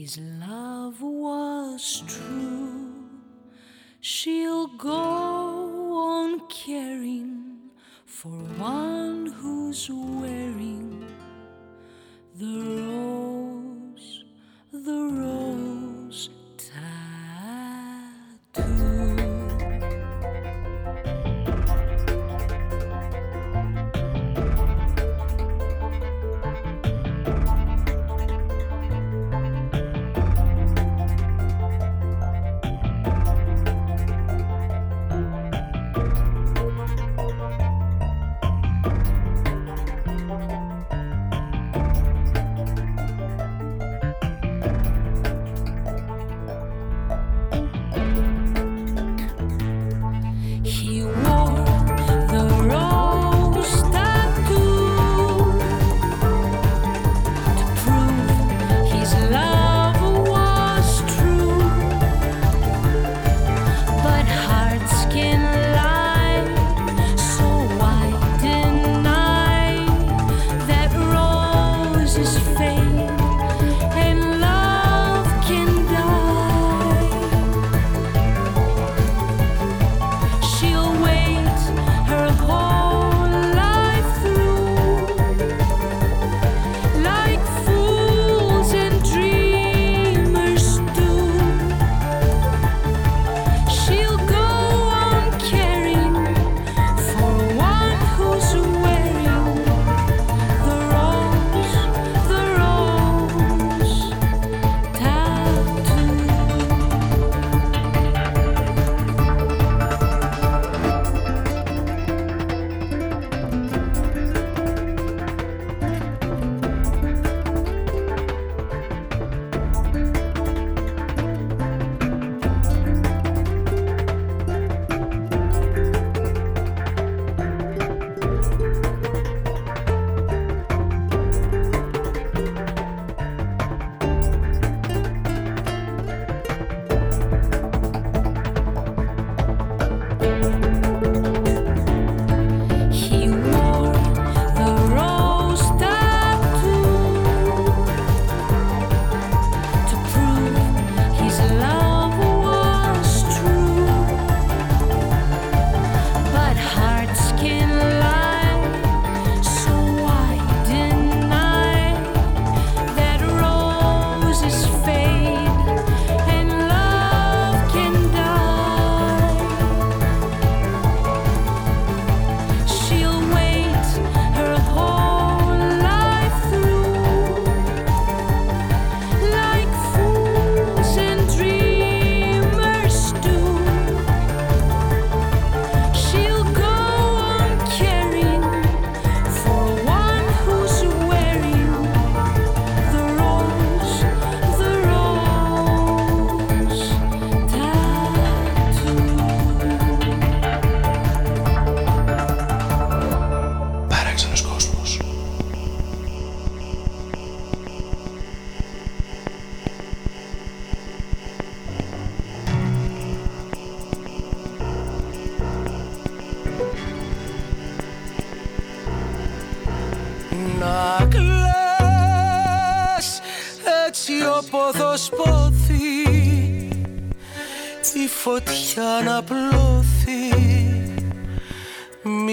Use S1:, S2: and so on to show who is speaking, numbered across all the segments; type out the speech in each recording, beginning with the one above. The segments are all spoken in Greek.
S1: His love was true. She'll go on caring for one who's wearing the rose, the rose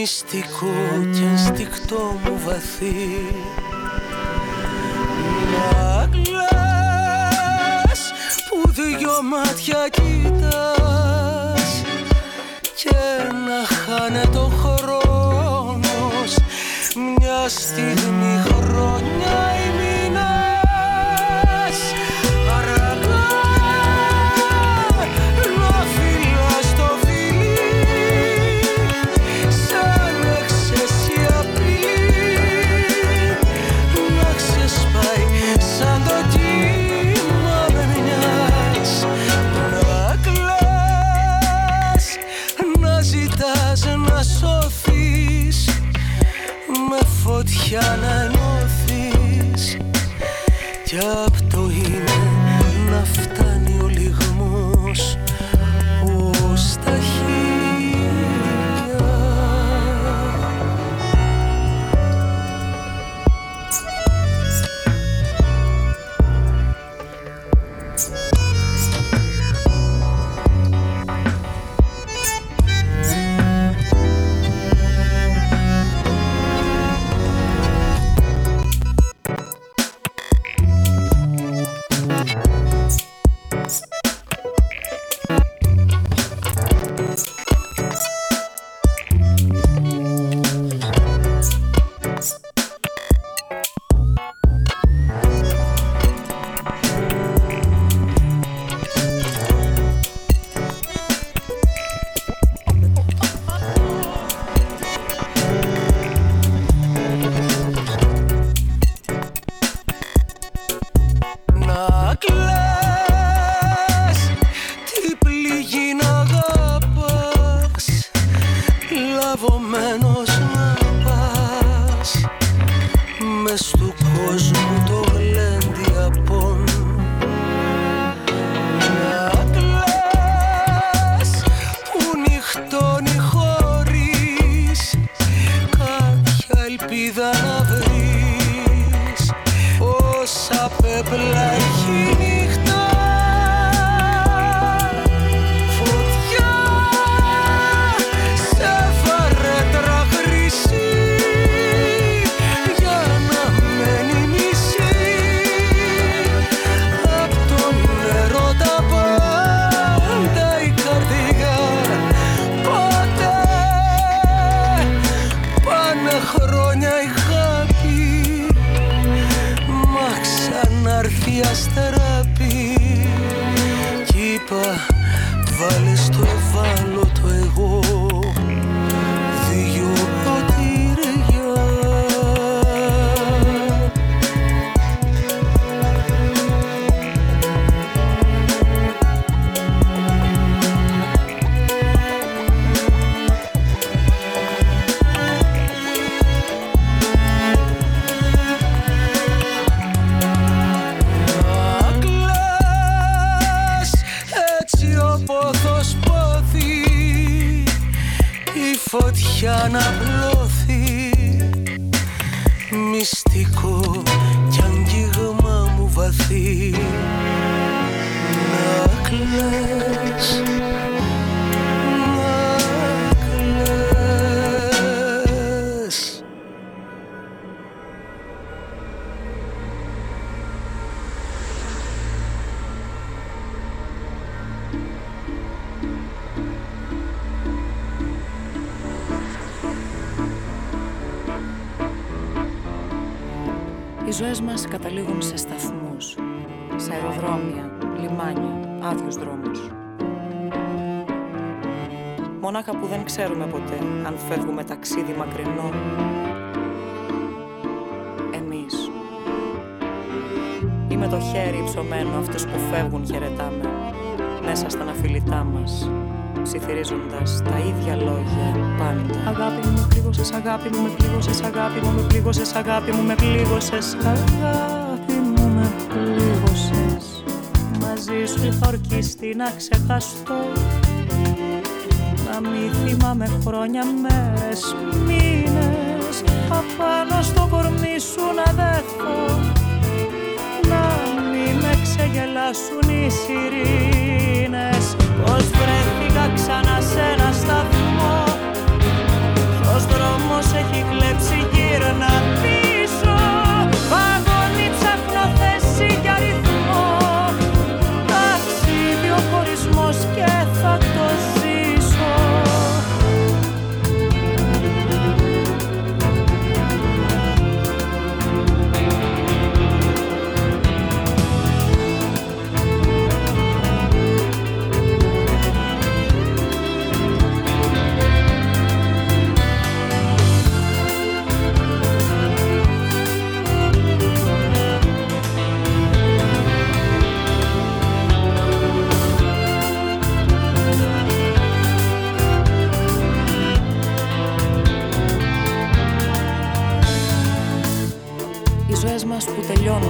S1: μυστικό
S2: και ενστικτό μου βαθύ. Μαγκλάς που δυο μάτια κοιτάς και να χάνε το χρόνος μιας στιγμής.
S3: Ξέρουμε ποτέ αν φεύγουμε ταξίδι μακρινό. Εμείς. Ή με το χέρι υψωμένο αυτούς που φεύγουν χαιρετάμε μέσα στα αναφιλητά μας ψιθυρίζοντας τα ίδια λόγια πάντα. Αγάπη μου με πλήγωσες, αγάπη μου με πλήγωσες, αγάπη μου με πλήγωσες, αγάπη μου με πλήγωσες, αγάπη Μαζί σου είχα ορκιστεί να ξεχαστώ. Μη θυμάμαι χρόνια, μέρες, μήνες Απάνω στο κορμί σου να δέχω. Να μην με ξεγελάσουν οι σιρήνες Πως βρέθηκα ξανά σε ένα σταθμό. Ποιος δρόμος έχει κλέψει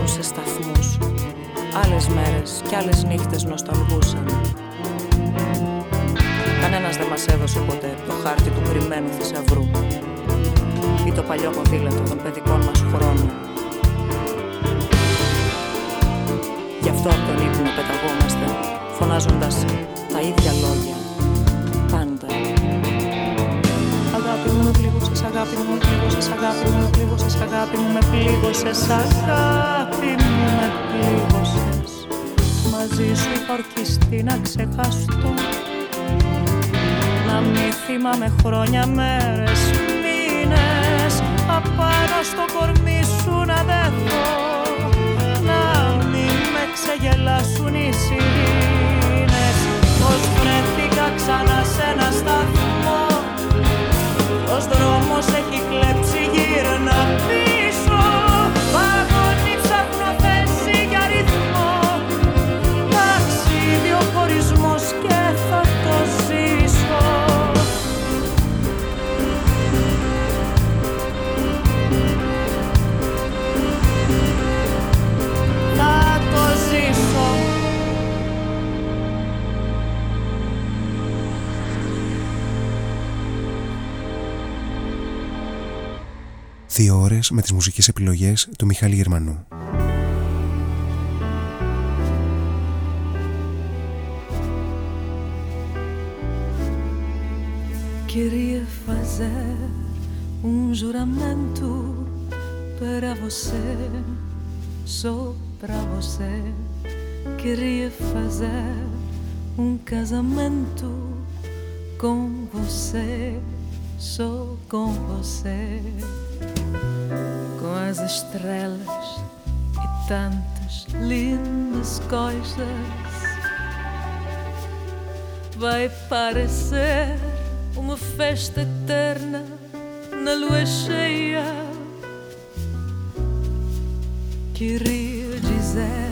S3: σε σταθμούς Άλλες μέρες κι άλλες νύχτες νοσταλγούσαν Κανένας δεν μας έδωσε ποτέ το χάρτη του κρυμμένου θησαυρού ή το παλιό ποδήλατο των παιδικών μας χρόνων. Γι' αυτό από τον ύπνο πεταγόμαστε, φωνάζοντας τα ίδια λόγια, πάντα. Αγάπη μου με πλήγωσες, αγάπη μου με πλήγωσες, αγάπη μου με πλήγωσες, αγάπη μου με πλήγωσες, αγάπη με πλήγωσες Μαζί σου είχα ορκιστεί να ξεχαστώ. Να μη θυμάμαι χρόνια, μέρες, μήνες. Απάνω στο κορμί σου να δέχω
S4: Δύο ώρες με τις μουσικές επιλογές του Μιχάλη Γερμανού.
S1: Queria fazer um juramento para você, só para você. Queria fazer um casamento com você, só com você. As estrelas e tantas lindas coisas. Vai parecer uma festa eterna na lua cheia. Queria dizer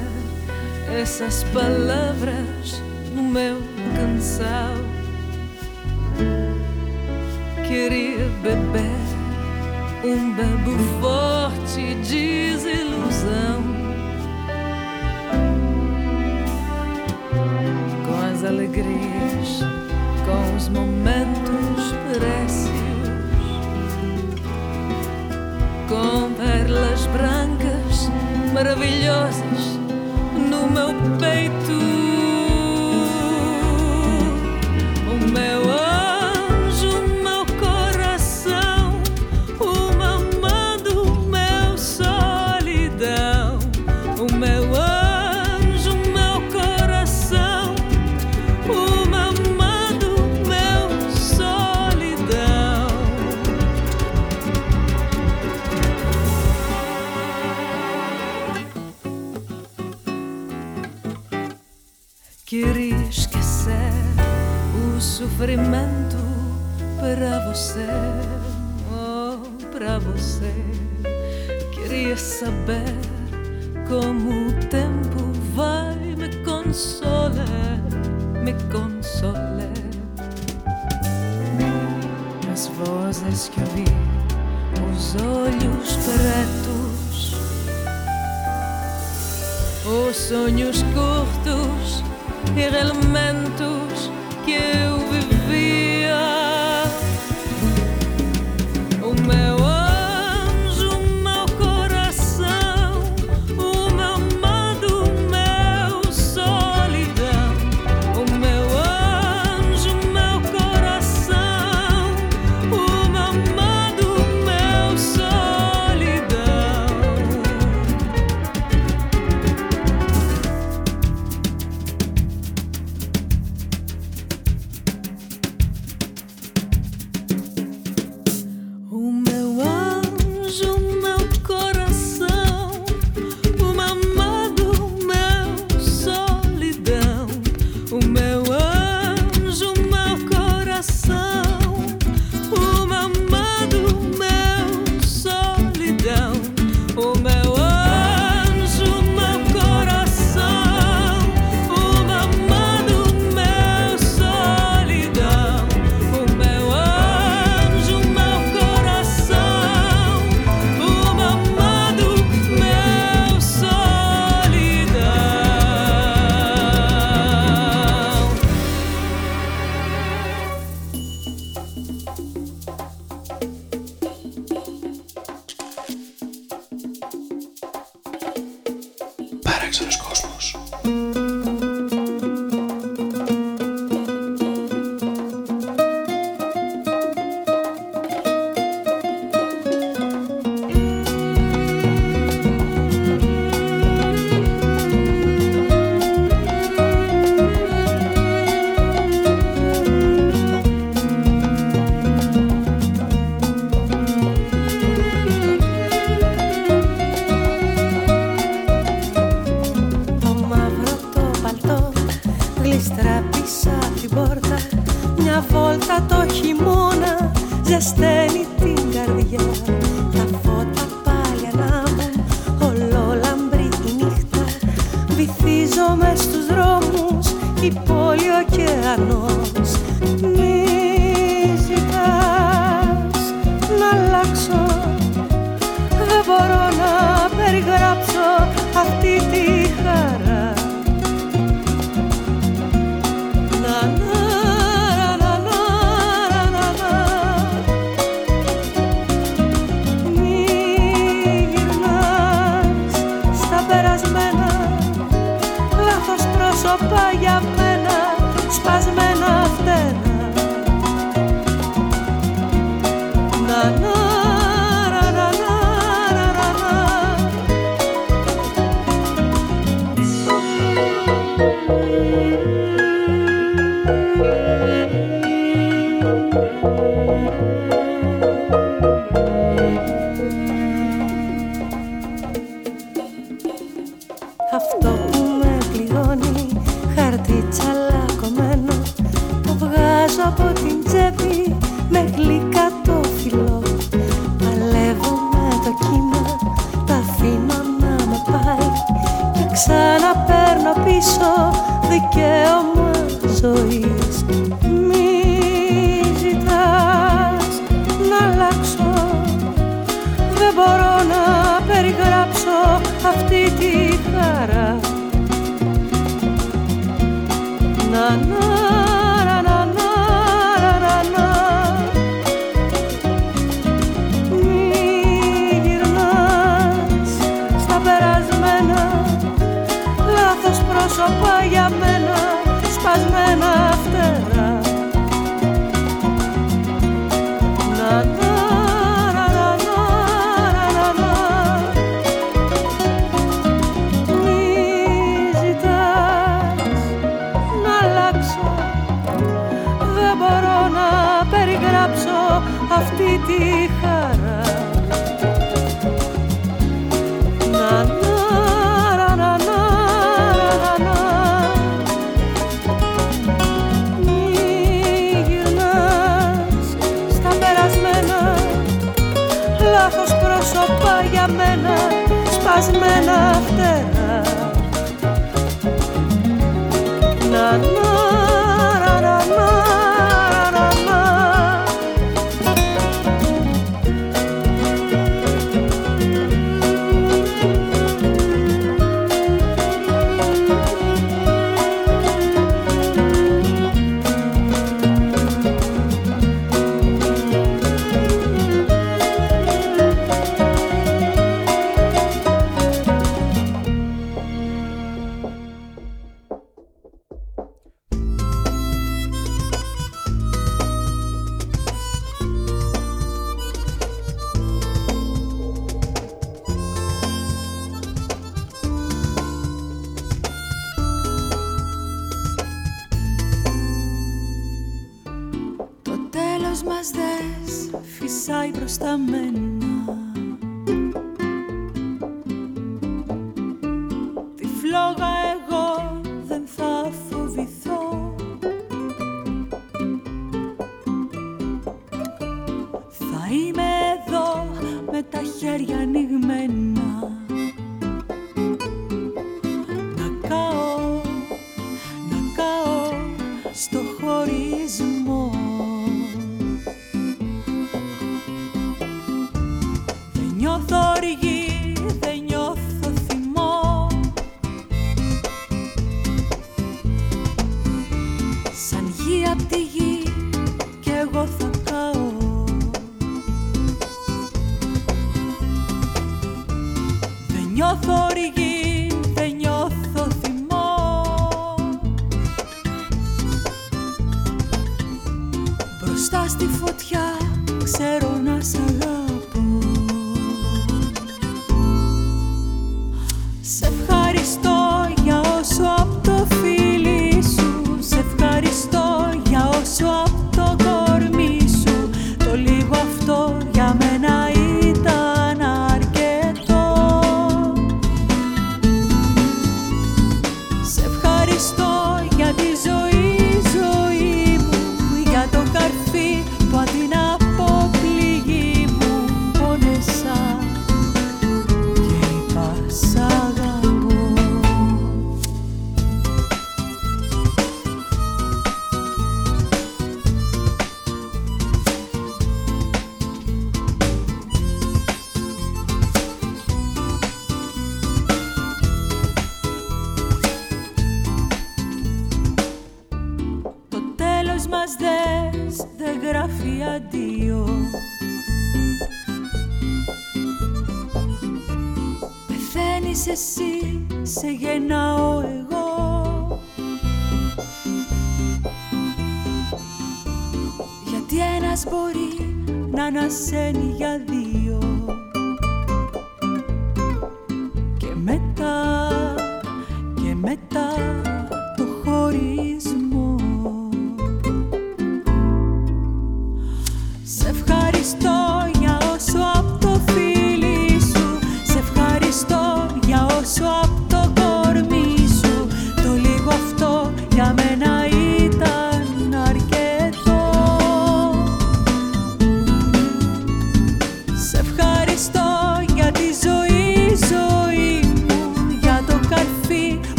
S1: essas palavras no meu canção. Queria beber um bebo forte desilusão. Com as alegrias, com os momentos précios, com perlas brancas maravilhosas no meu peito. sofrimento saber como o tempo vai me consolar, me consolar. As vozes que ouvi, os olhos pretos, os sonhos curtos e elementos que eu
S5: vivia. junto. די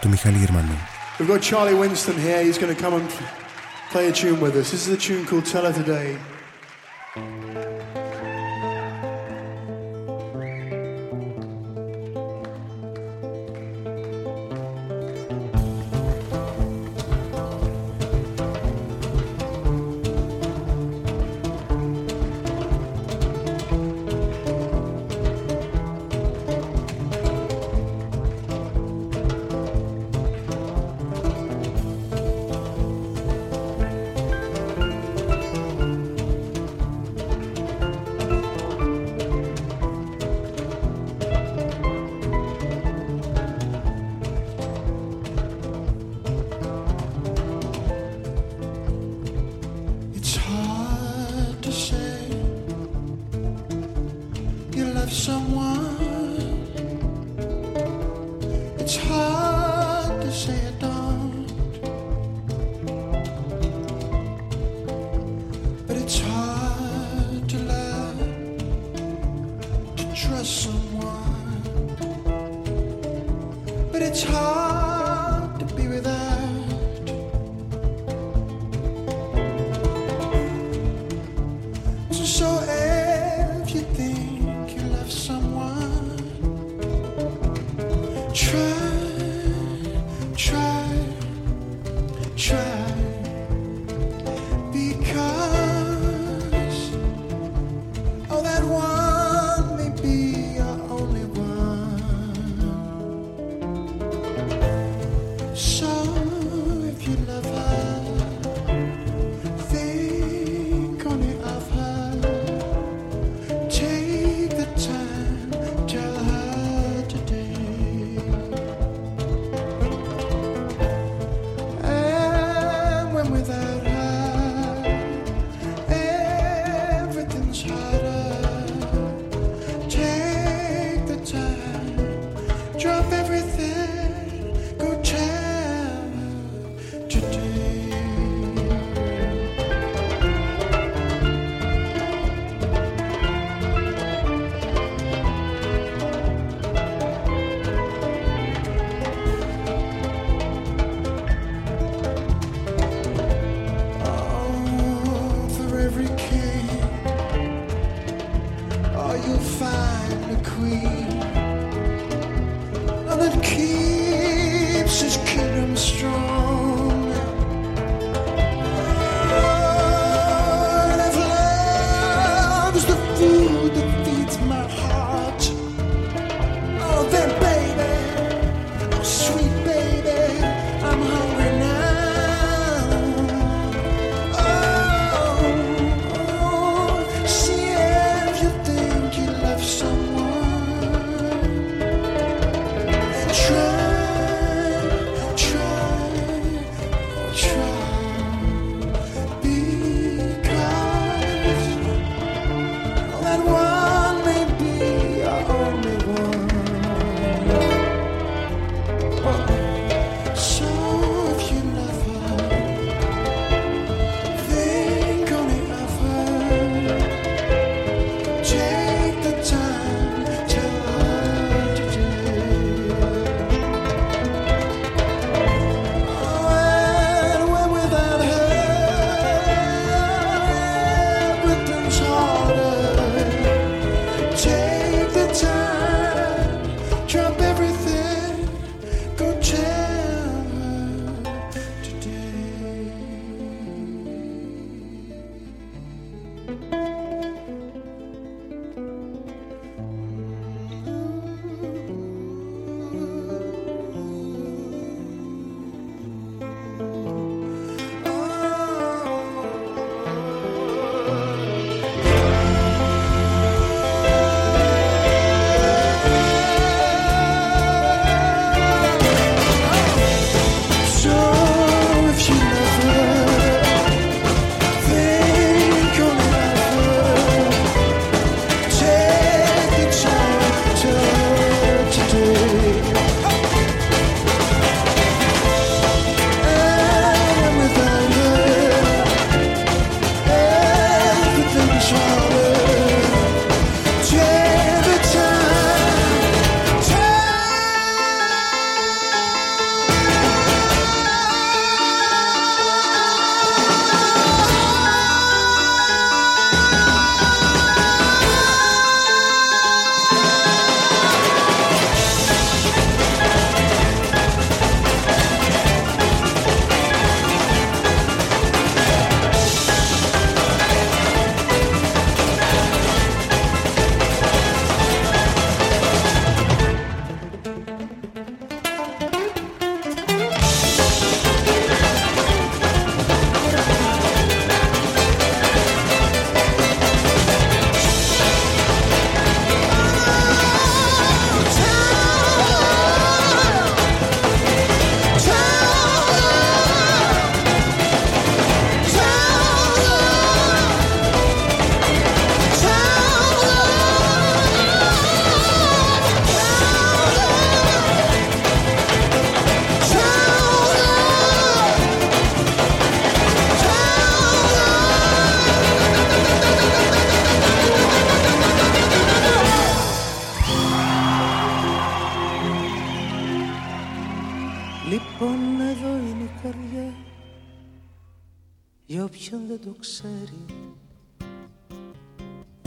S5: του Μιχάλη Γερμανού.
S6: We've got Charlie Winston here. He's going to come and play a tune with us. This is a tune called Tell Her Today.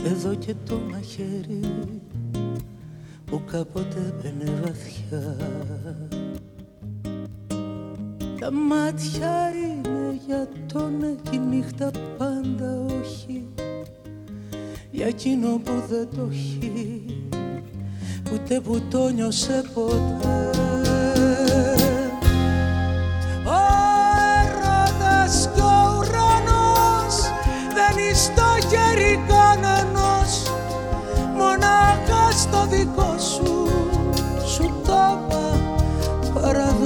S5: Εδώ και το μαχαίρι που κάποτε μπαινε βαθιά. Τα μάτια είναι για τον και νύχτα πάντα όχι. Για εκείνο που δεν το έχει ούτε που το νιώσε ποτέ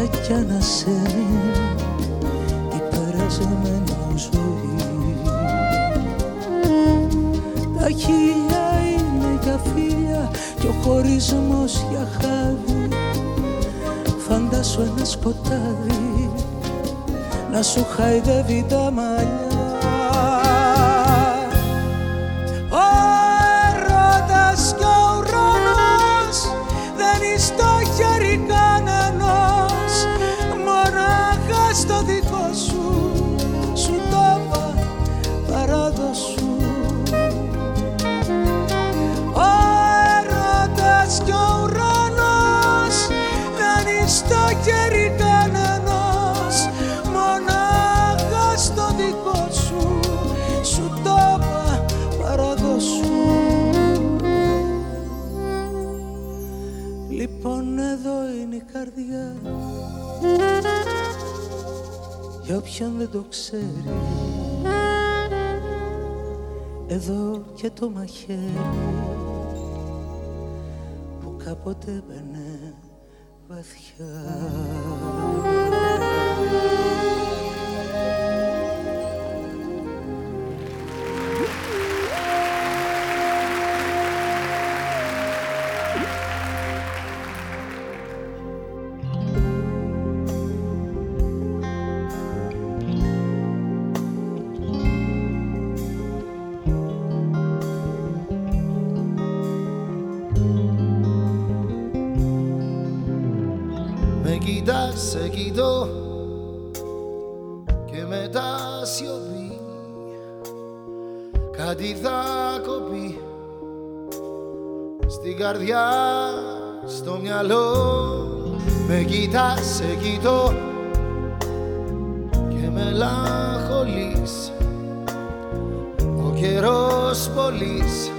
S5: κομμάτια κι ανασένει η περασμένη μου ζωή. Τα χίλια είναι για φίλια και ο χωρισμός για χάδι. Φαντάσου ένα σκοτάδι να σου χαϊδεύει τα μαλλιά όποιον δεν το ξέρει. Εδώ και το μαχαίρι που κάποτε μπαινε βαθιά
S7: σε κοιτώ και μετά σιωπή. Κάτι θα κοπεί στην καρδιά, στο μυαλό. Με κοιτάς, σε κοιτώ και μελαγχολείς ο καιρός πολύς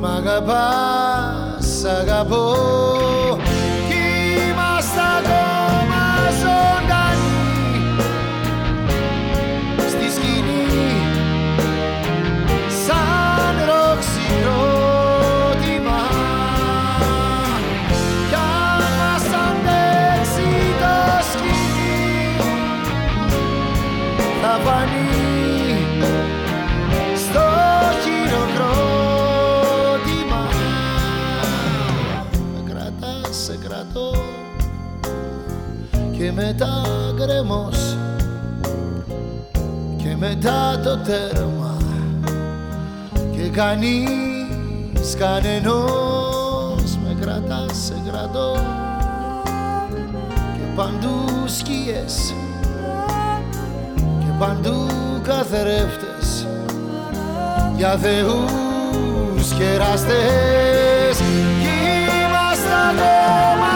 S7: μ' αγαπάς, αγαπώ τέρμα. Και κανείς κανενός με κρατάς σε κρατώ. Και παντού σκιές. Και παντού καθρέφτες. Για θεούς και εραστές κι είμαστε ακόμα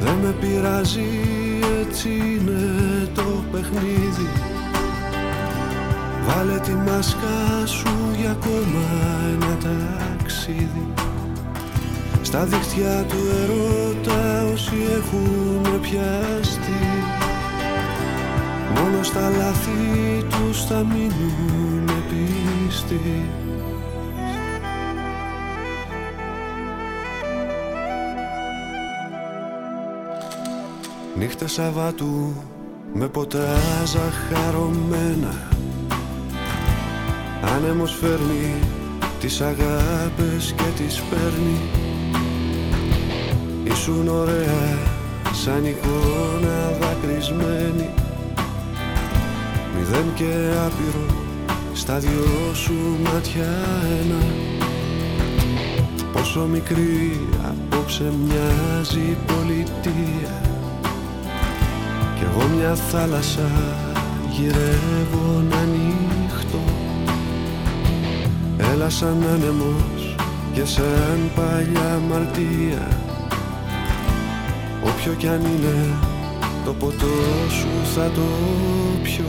S8: Δεν με πειράζει έτσι είναι το παιχνίδι. Βάλε τη μάσκα σου για ακόμα ένα ταξίδι. Στα δίχτυα του ερώτα όσοι έχουν πιαστεί. Μόνο στα λάθη τους θα μείνουν πίστοι Νύχτες Σαββάτου με ποτά ζαχαρωμένα Άνεμος φέρνει τις αγάπες και τις παίρνει. Ήσουν ωραία σαν εικόνα δακρυσμένη. Μηδέν και άπειρο στα δυο σου μάτια ένα. Πόσο μικρή απόψε μοιάζει η πολιτεία Κι εγώ μια θάλασσα γυρεύω να ανοιχτώ Έλα σαν άνεμος και σαν παλιά μαρτία. Όποιο κι αν είναι το ποτό σου θα το πιω.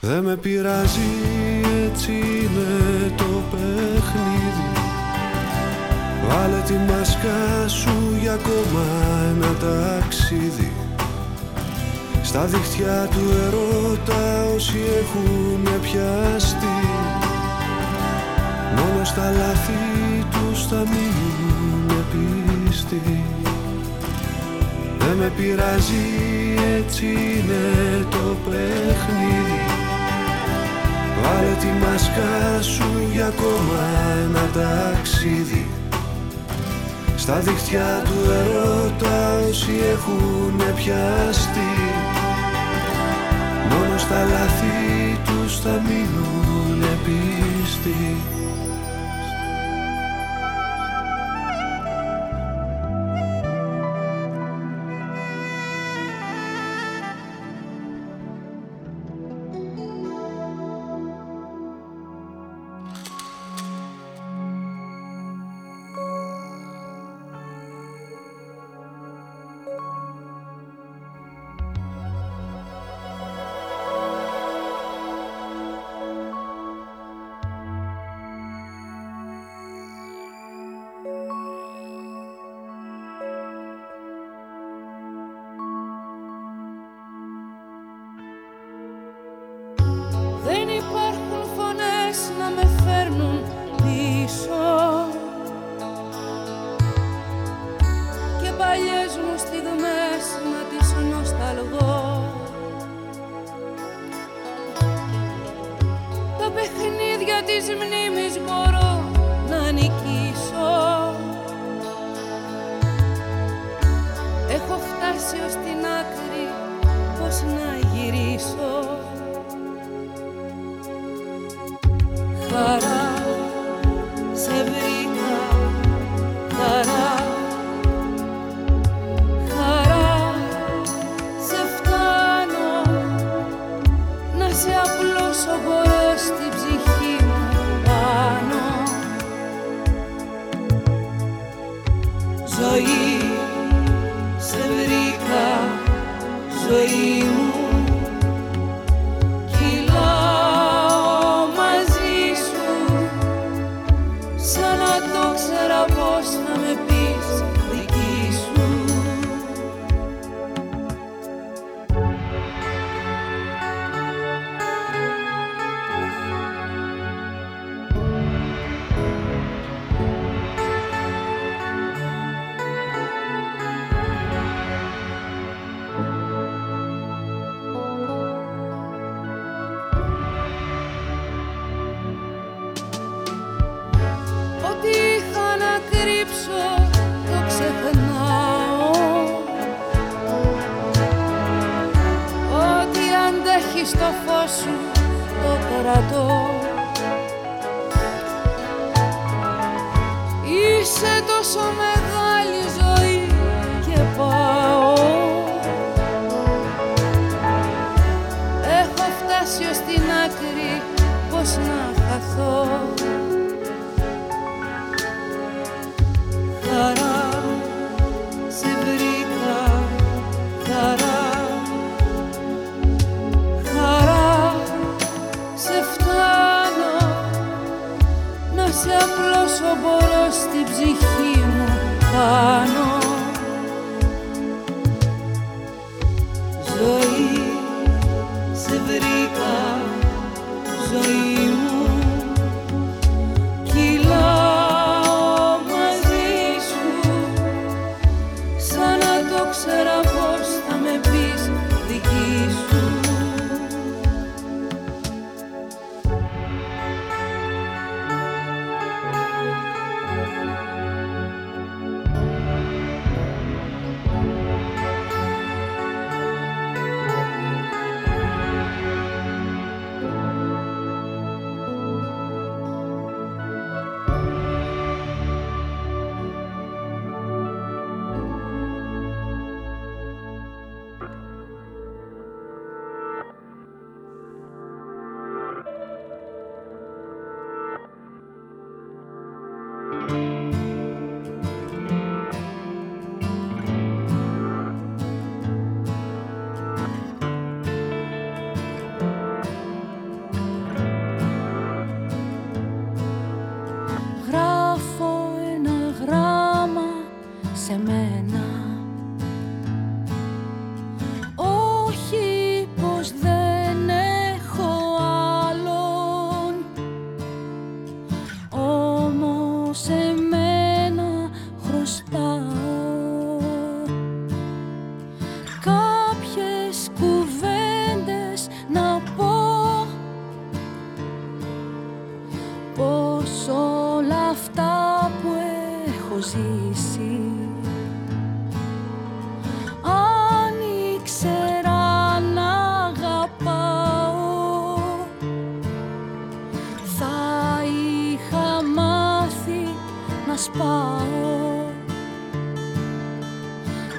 S8: Δεν με πειράζει έτσι είναι το παιχνίδι Βάλε τη μάσκα σου για ακόμα ένα ταξίδι. Στα δίχτυα του ερώτα όσοι έχουν πιαστεί. Μόνο στα λάθη τους θα μείνουν πίστη. Δεν με πειράζει έτσι είναι το παιχνίδι. Βάλε τη μάσκα σου για ακόμα ένα ταξίδι Στα δίχτυα του ερώτα όσοι έχουν πιαστεί Μόνο στα λάθη τους θα μείνουν πίστη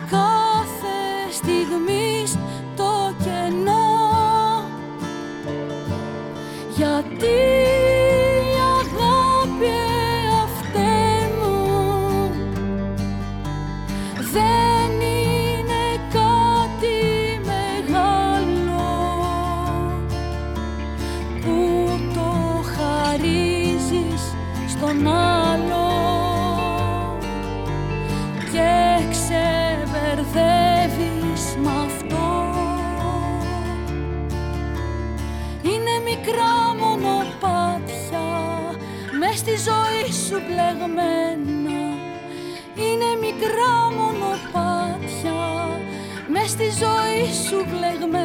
S9: Κάθε στιγμή το κενό. Γιατί είναι μικρά μονοπάτια Μες στη ζωή σου πλεγμένα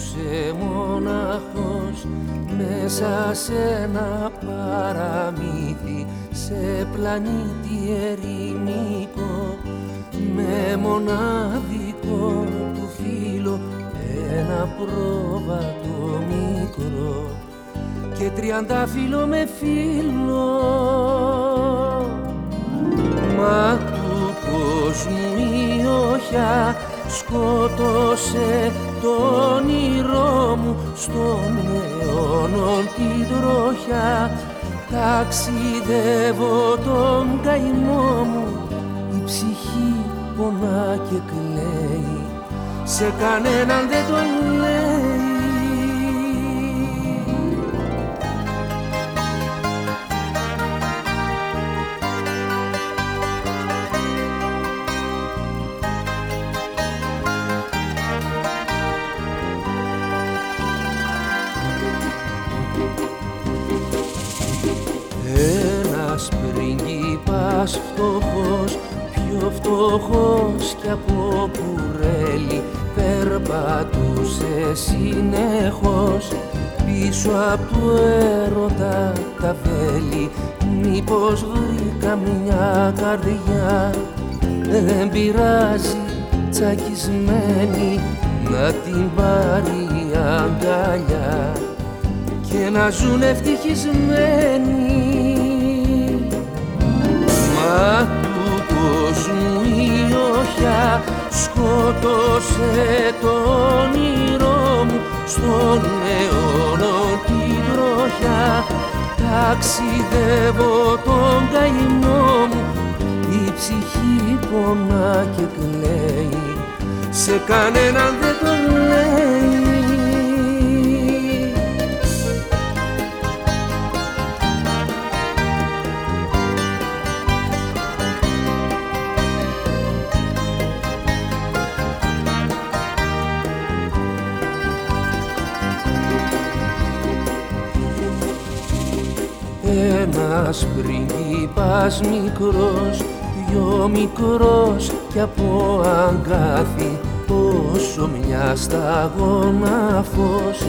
S9: Ζούσε μοναχός μέσα σε
S10: ένα παραμύθι σε
S2: πλανήτη ερημικό με μοναδικό του φίλο ένα πρόβατο μικρό. Και τριάντα φίλο με φίλο. Μα του κόσμου η σκότωσε το όνειρό μου στον αιώνων την τροχιά. Ταξιδεύω τον καημό μου. Η ψυχή πονά και κλαίει. Σε κανέναν δεν τον λέει φτωχός κι από κουρέλι περπατούσε συνεχώς. Πίσω από το έρωτα τα βέλη μήπως βρήκα μια καρδιά. Δεν πειράζει τσακισμένη να την πάρει αγκαλιά. Και να ζουν ευτυχισμένοι του κόσμου η όχια σκότωσε το όνειρό μου. Στον αιώνο την τροχιά ταξιδεύω τον καημό μου. Η ψυχή πονά και κλαίει σε κανέναν δεν τον λέει ένας πριγκίπας μικρός, πιο μικρός κι από αγκάθι όσο μια σταγόνα φως.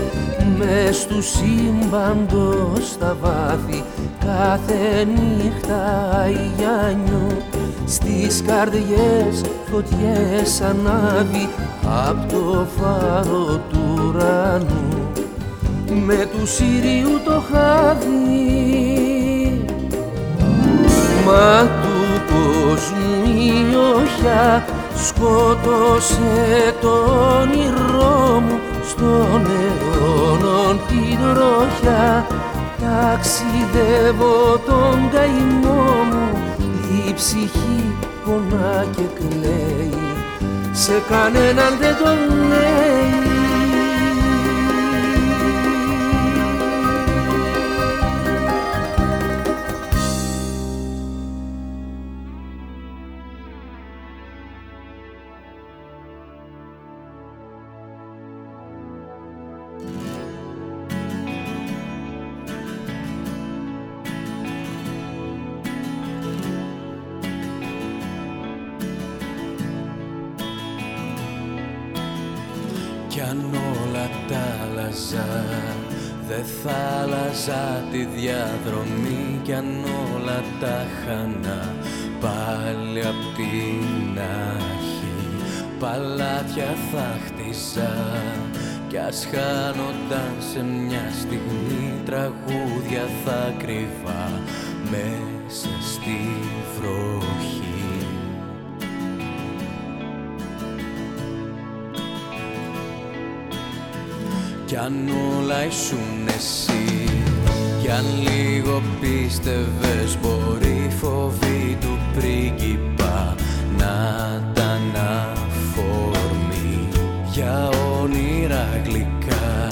S2: Μες του σύμπαντος στα βάθη κάθε νύχτα Αγιάννιου στις καρδιές φωτιές ανάβει απ' το φάρο του ουρανού. Με του Σύριου το χάδι Μα του κόσμου η όχια σκότωσε το όνειρό μου στον αιώνων την ροχιά ταξιδεύω τον καημό μου η ψυχή πονά και κλαίει. Σε κανέναν δεν τον λέει
S4: άλλαζα. Τη διαδρομή κι αν όλα τα χανά πάλι απ' την αρχή. Παλάτια θα χτίζα κι ας χάνονταν σε μια στιγμή. Τραγούδια θα κρυβά μέσα στη βροχή κι αν όλα ήσουν εσύ κι αν λίγο πίστευες μπορεί φοβή του πρίγκιπα να ήταν αφορμή για όνειρα γλυκά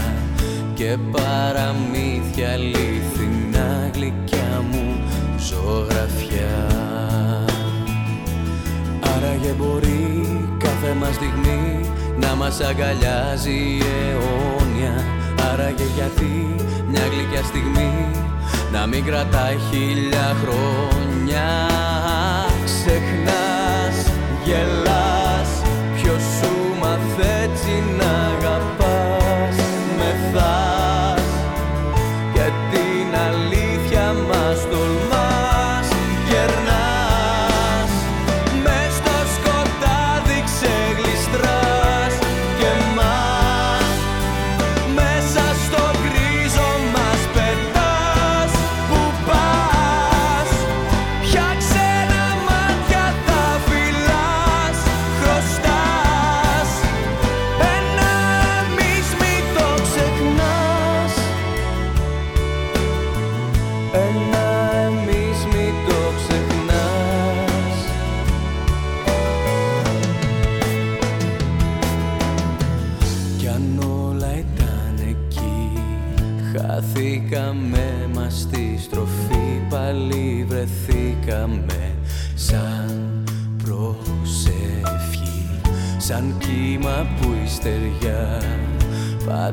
S4: και παραμύθια αλήθινα γλυκιά μου ζωγραφιά. Άραγε μπορεί κάθε μας στιγμή να μας αγκαλιάζει αιώνια Άραγε γιατί μια γλυκιά στιγμή να μην κρατάει χίλια χρόνια. Ξεχνάς, γελάς, ποιος σου μαθαίνει να αγαπάς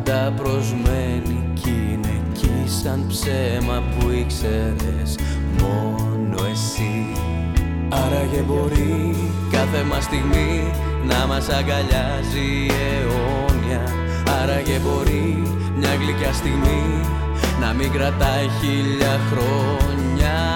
S4: πάντα προσμένη κι είναι εκεί σαν ψέμα που ήξερες. Μόνο εσύ. Άραγε μπορεί κάθε μας στιγμή να μας αγκαλιάζει αιώνια. Άραγε μπορεί μια γλυκιά στιγμή να μην κρατάει χίλια χρόνια.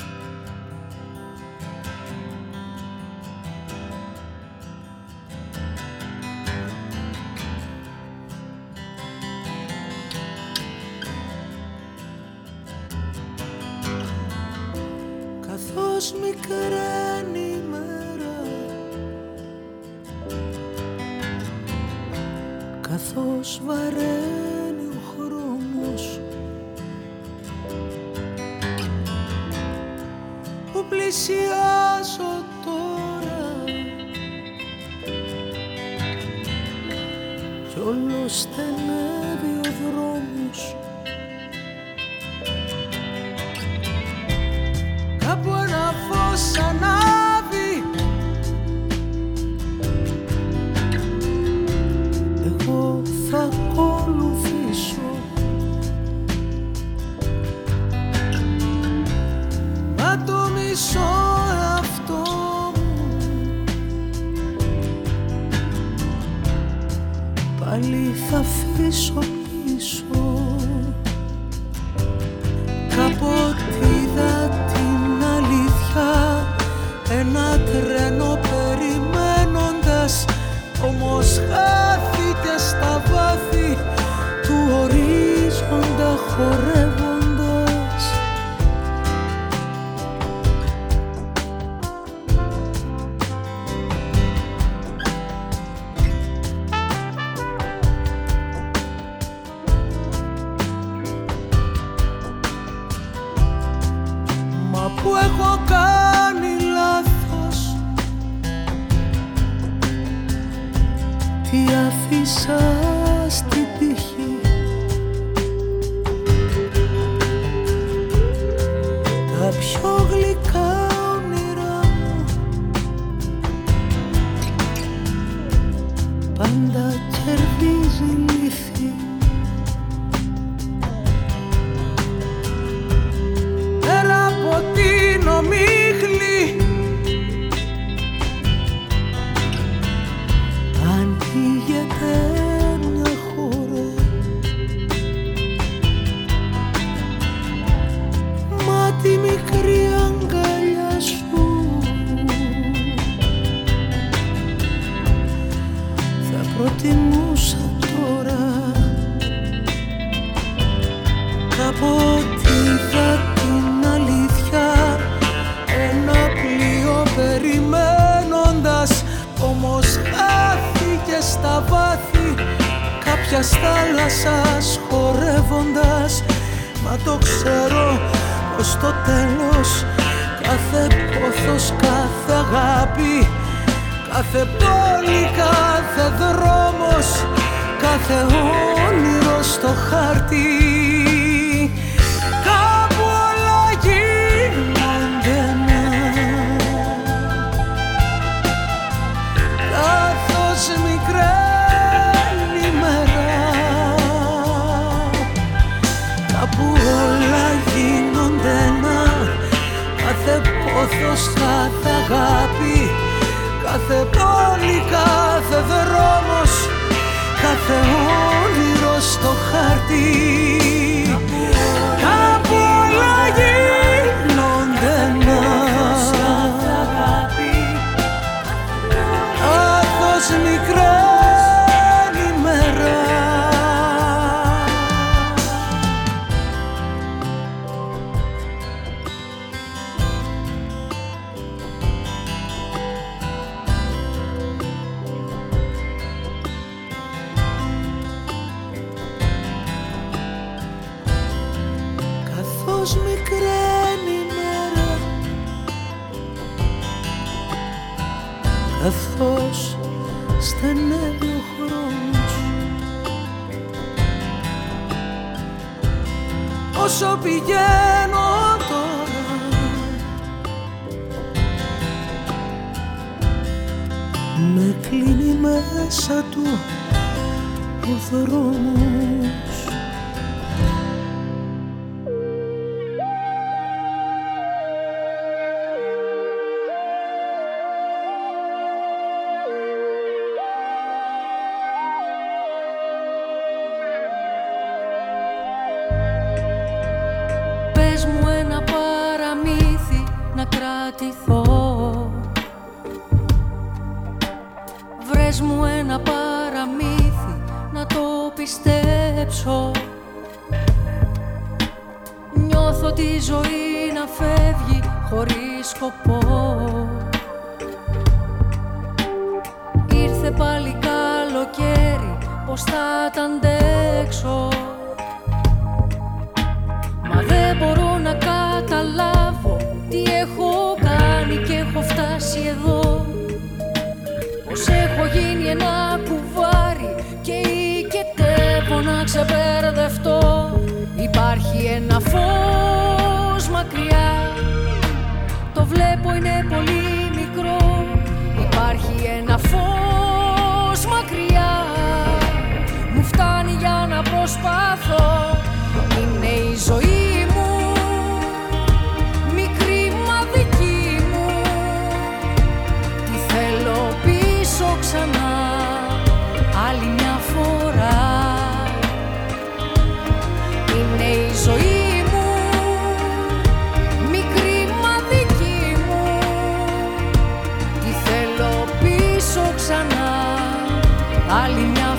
S11: από την την αλήθεια. Ένα πλοίο περιμένοντας Όμως χάθηκε στα βάθη.
S5: Κάποια θάλασσας χορεύοντας Μα το ξέρω ω το τέλος Κάθε πόθος, κάθε αγάπη Κάθε πόλη, κάθε δρόμος Κάθε όνειρο στο χάρτη. Πόθος, κάθε αγάπη Κάθε πόλη, κάθε δρόμος Κάθε όνειρο στο χαρτί. Κάπου όλα όσο πηγαίνω τώρα. Με κλείνει μέσα του ο δρόμος
S12: άλλη μια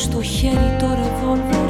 S1: στο χέρι το ρεβόλβερ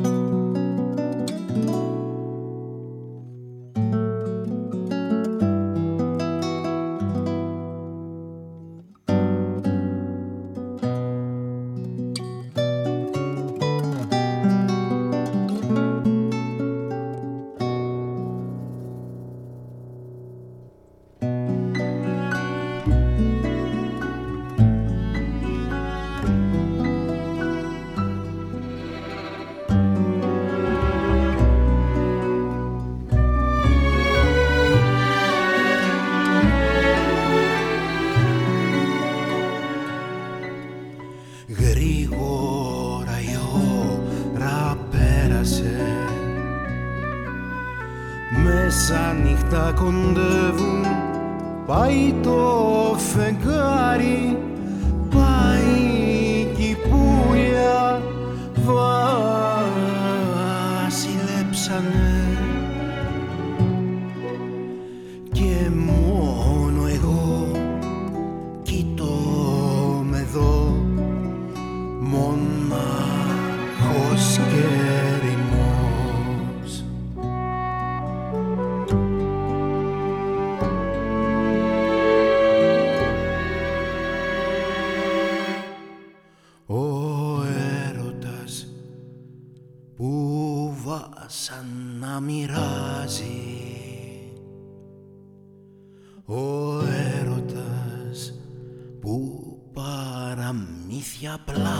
S4: up a lot.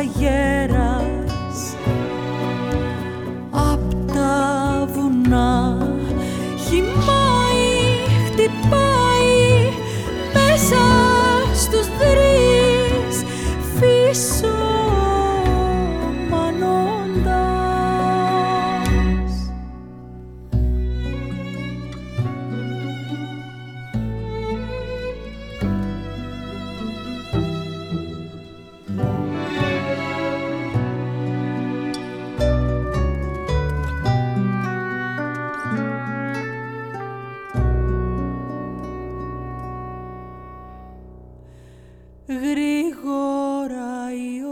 S4: γέρας.
S1: Στο χρόνο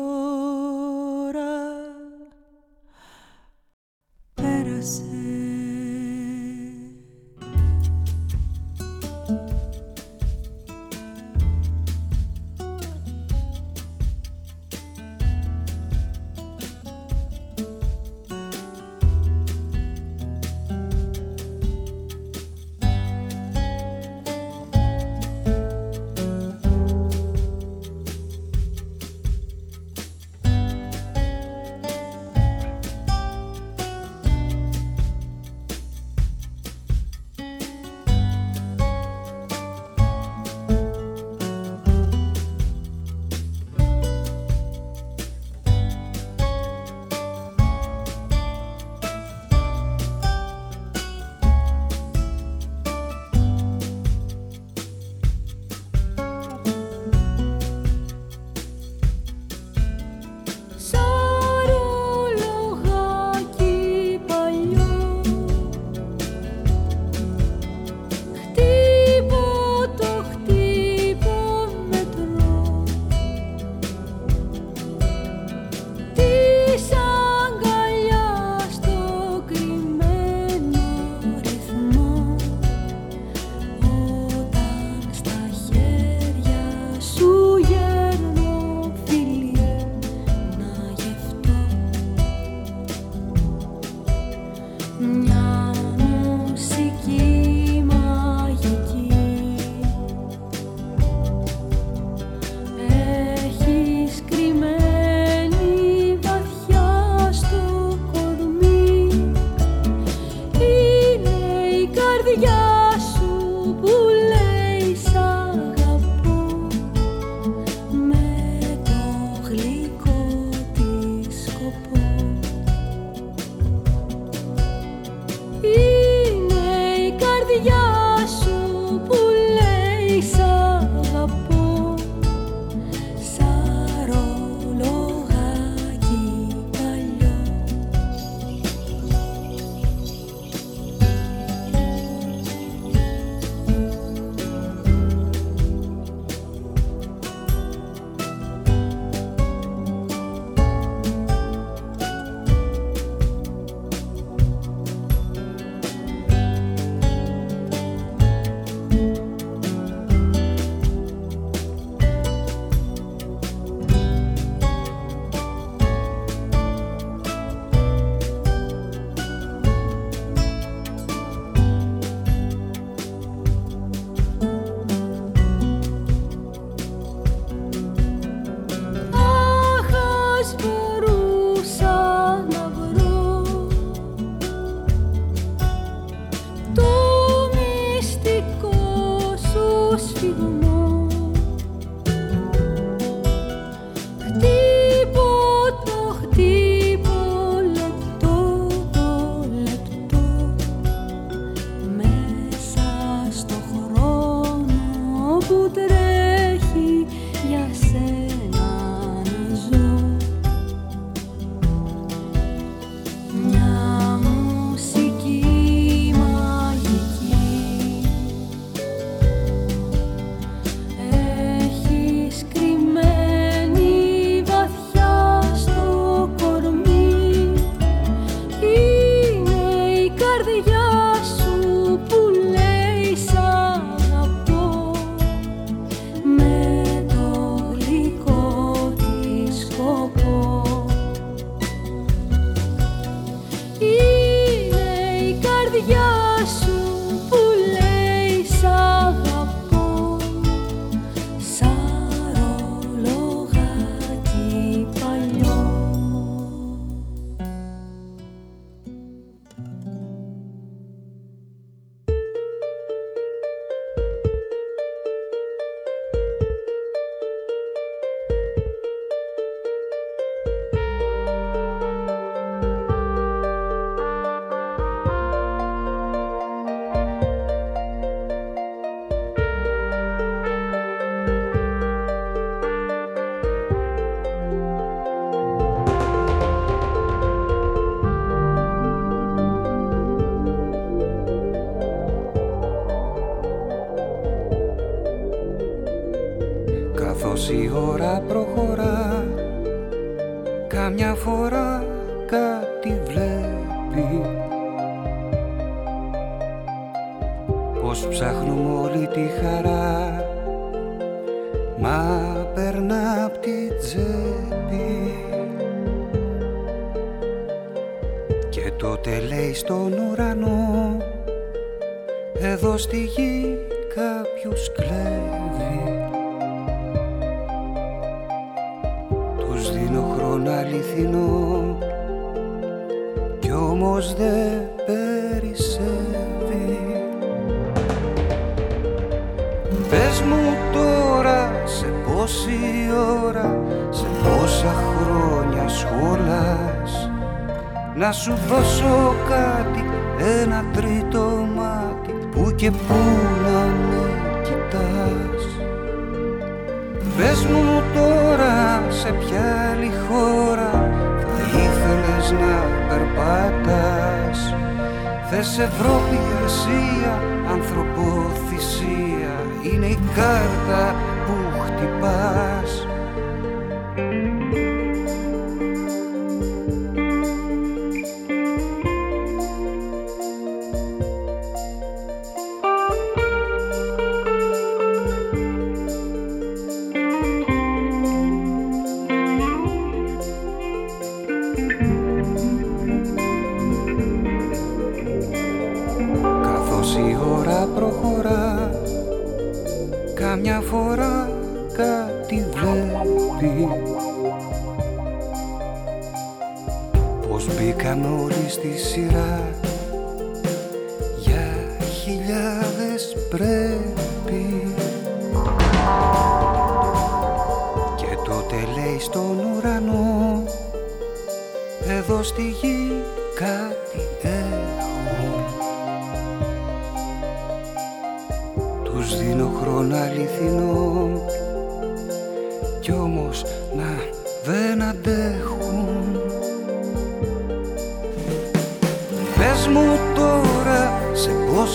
S13: su voz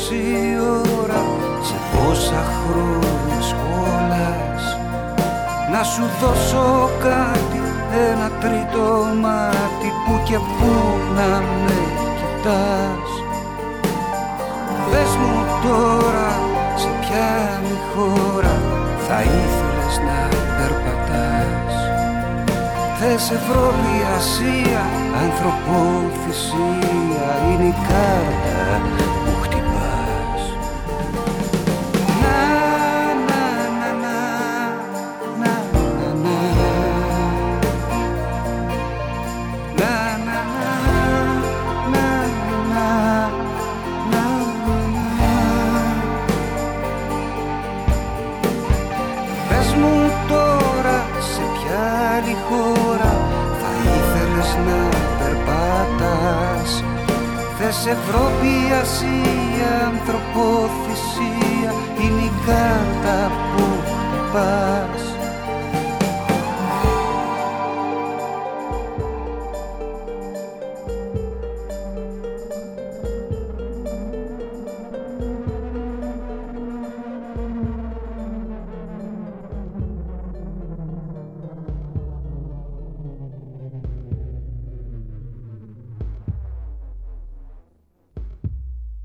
S13: πόση ώρα, σε πόσα χρόνια σχόλας Να σου δώσω κάτι, ένα τρίτο μάτι που και που να με κοιτάς. Πες μου τώρα σε ποια άλλη χώρα θα ήθελες να περπατάς. Θες Ευρώπη, Ασία, ανθρωπόθυσία είναι η Ευρώπη, Ασία, ανθρωποθυσία Είναι η κάρτα που πας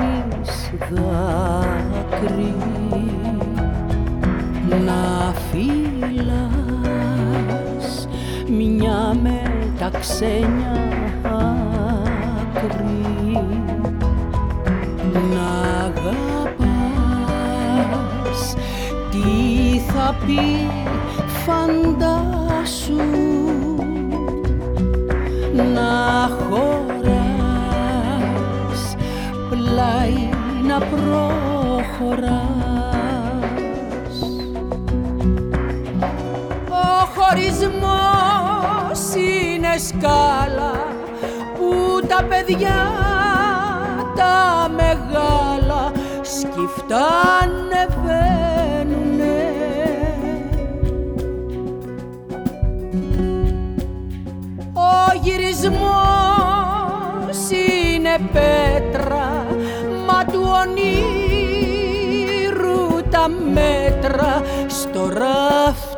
S1: κανείς δάκρυ να φύλας μια με τα ξένια άκρη. Να αγαπάς τι θα πει φαντάσου. Να προχωράς. Ο χωρισμός είναι σκάλα που τα παιδιά τα μεγάλα σκυφτά ανεβαίνουνε Ο γυρισμός είναι πέτρα μέτρα στο ράφι.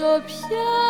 S1: Πια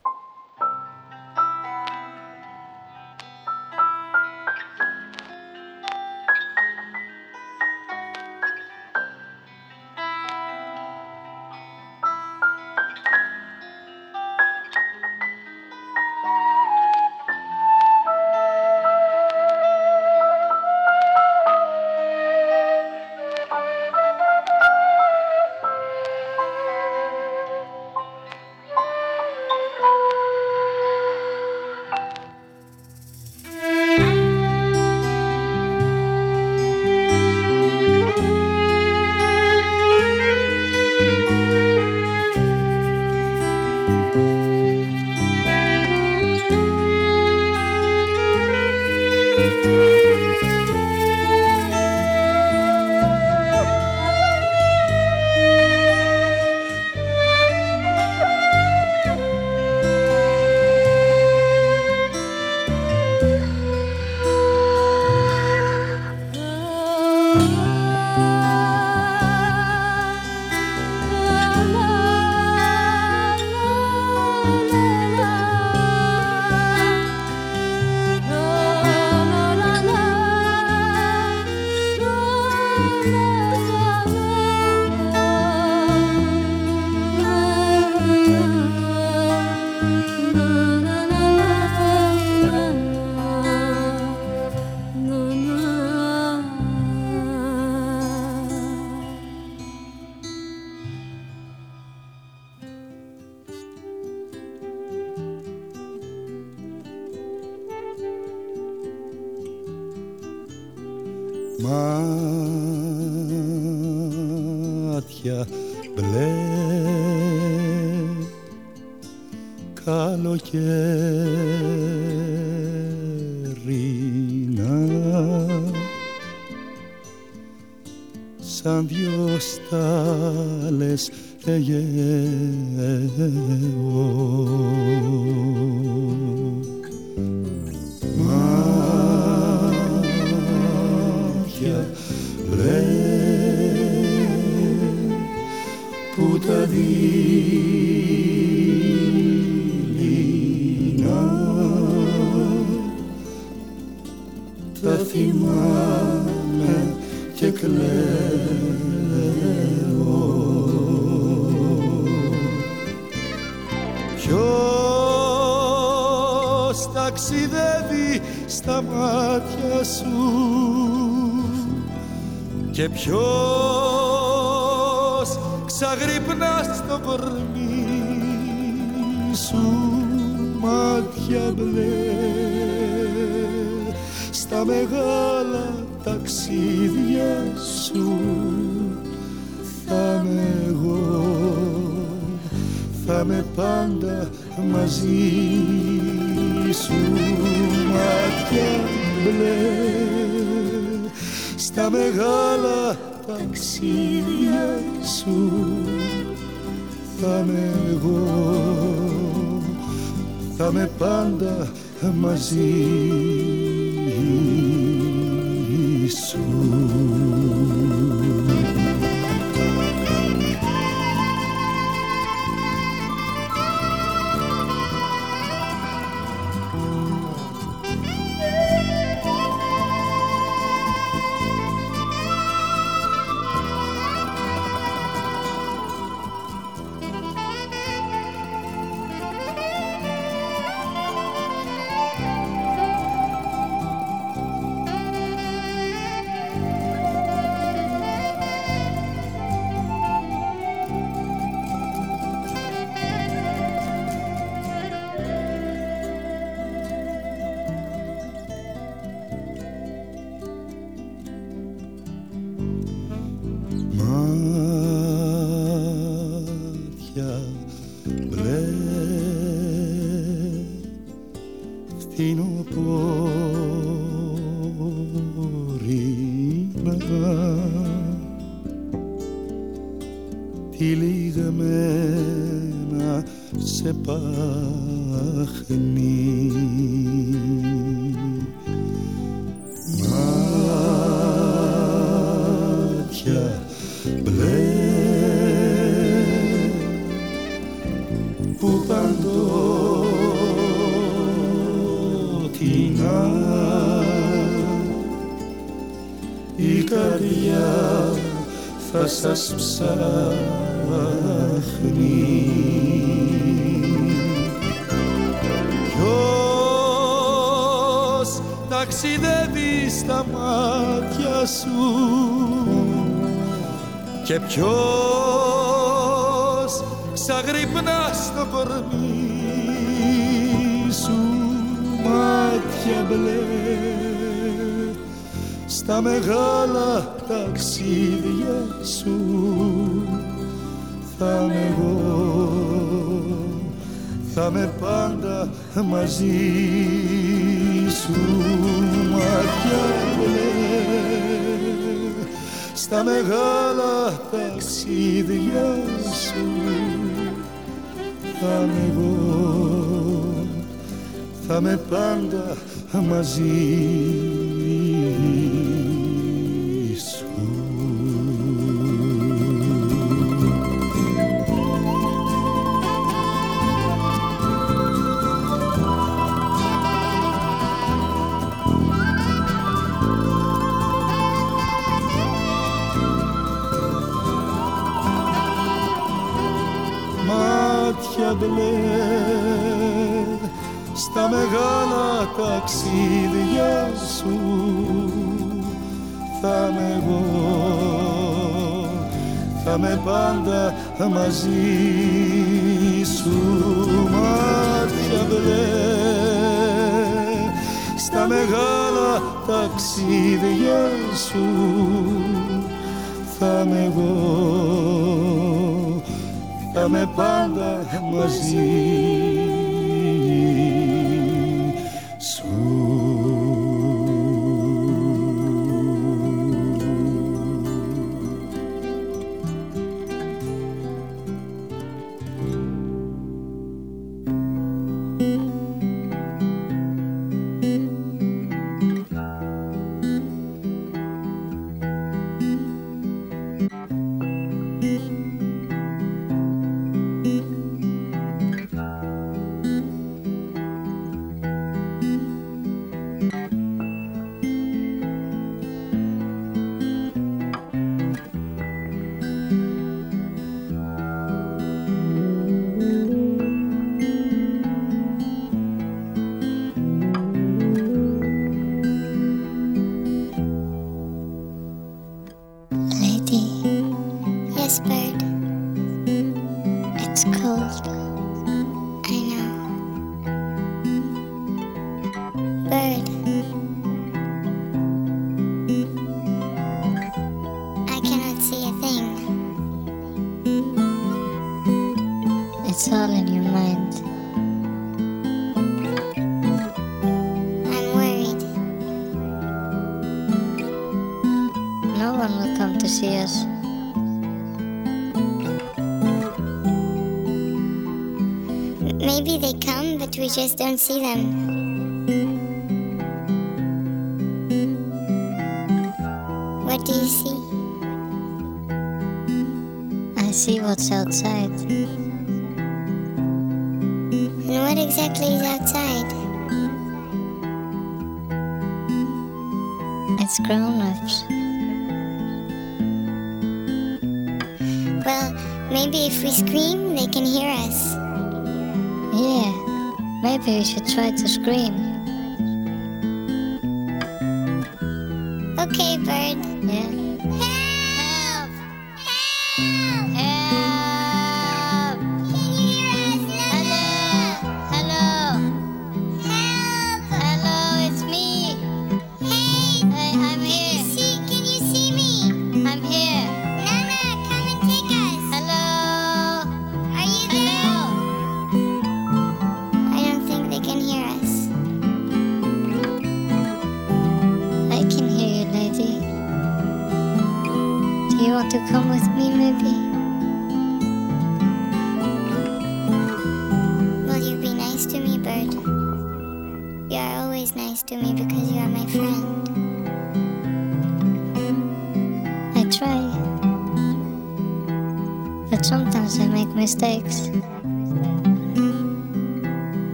S1: Θεέ μαζί
S14: σου. Μάτια μπλε στα μεγάλα ταξίδια σου. Θα με εγώ. Θα με πάντα μαζί. Σας ψάχνει. Ποιος ταξιδεύει στα μάτια σου και ποιος ξαγρυπνά στο κορμί σου μάτια μπλε στα μεγάλα ταξίδια σου. Θα με εγώ θα με πάντα μαζί σου. Μάτια μπλε στα μεγάλα ταξίδια σου. Θα με εγώ θα με πάντα μαζί ταξίδια σου θα με εγώ. Θα με πάντα μαζί σου. Μάτια μπλε στα μεγάλα ταξίδια σου θα με εγώ. Θα με πάντα μαζί
S15: don't see them. What do you see?
S16: I see what's outside.
S15: And what exactly is outside?
S16: It's grown ups.
S15: Well, maybe if we scream, they can hear us.
S16: Yeah. Maybe we should try to scream.
S15: Okay, bird.
S16: Yeah.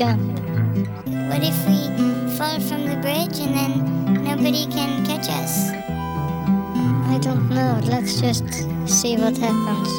S16: Jump.
S15: What if we fall from the bridge and then nobody can catch us?
S16: I don't know. Let's just see what happens.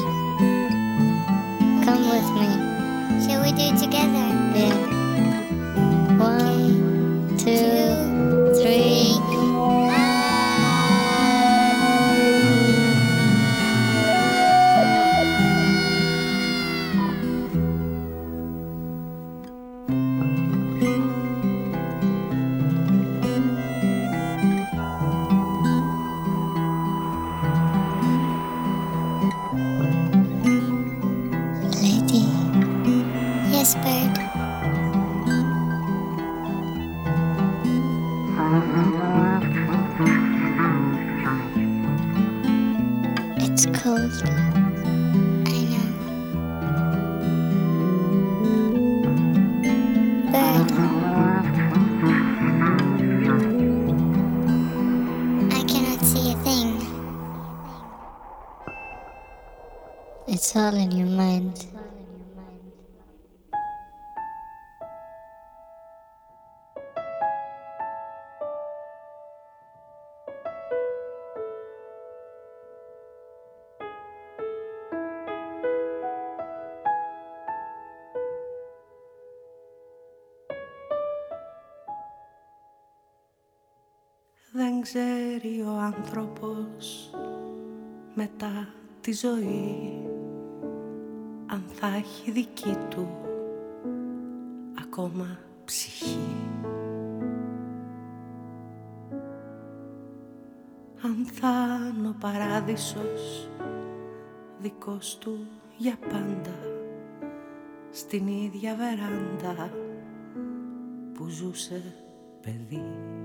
S9: Ξέρει ο άνθρωπος μετά τη ζωή αν θα έχει δική του ακόμα ψυχή. Αν θα είναι ο παράδεισος δικός του για πάντα στην ίδια βεράντα που ζούσε παιδί.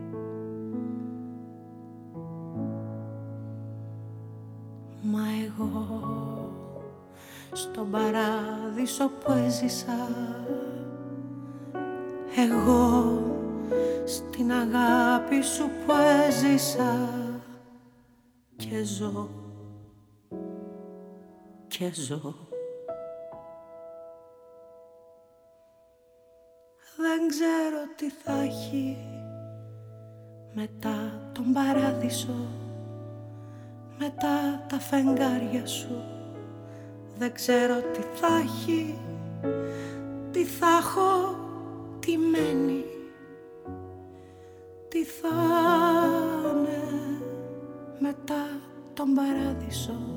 S9: Μα εγώ στον παράδεισο που έζησα εγώ στην αγάπη σου που έζησα και ζω και ζω. Δεν ξέρω τι θα έχει μετά τον παράδεισο μετά τα φεγγάρια σου. Δεν ξέρω τι θα έχει τι θα έχω τι μένει τι θα είναι μετά τον παράδεισο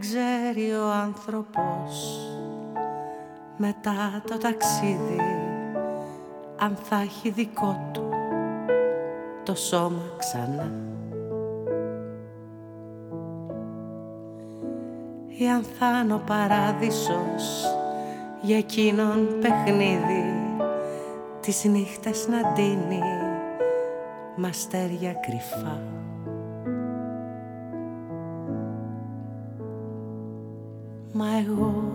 S9: ξέρει ο άνθρωπος. Μετά το ταξίδι αν θα έχει δικό του το σώμα ξανά. Ή αν θα είναι ο παράδεισος για εκείνον παιχνίδι τις νύχτες να ντύνει μαστέρια κρυφά Μα εγώ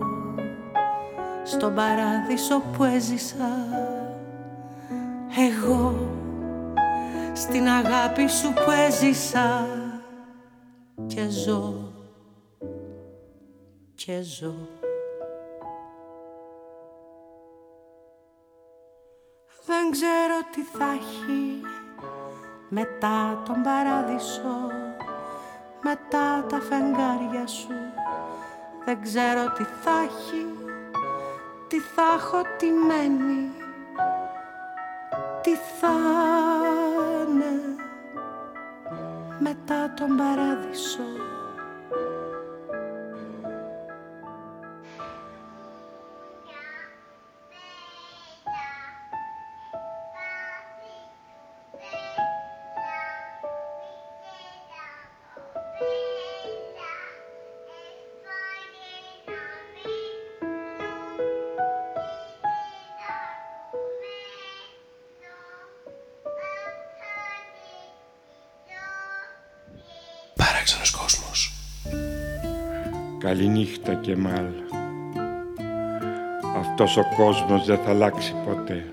S9: στον παράδεισο που έζησα Εγώ στην αγάπη σου που έζησα Και ζω και ζω. Δεν ξέρω τι θα έχει μετά τον παράδεισο μετά τα φεγγάρια σου δεν ξέρω τι θα έχει, τι τι θα έχω μένει Τι θα είναι μετά τον παράδεισο
S17: Καληνύχτα και μάλ. Αυτός ο κόσμος δεν θα αλλάξει ποτέ.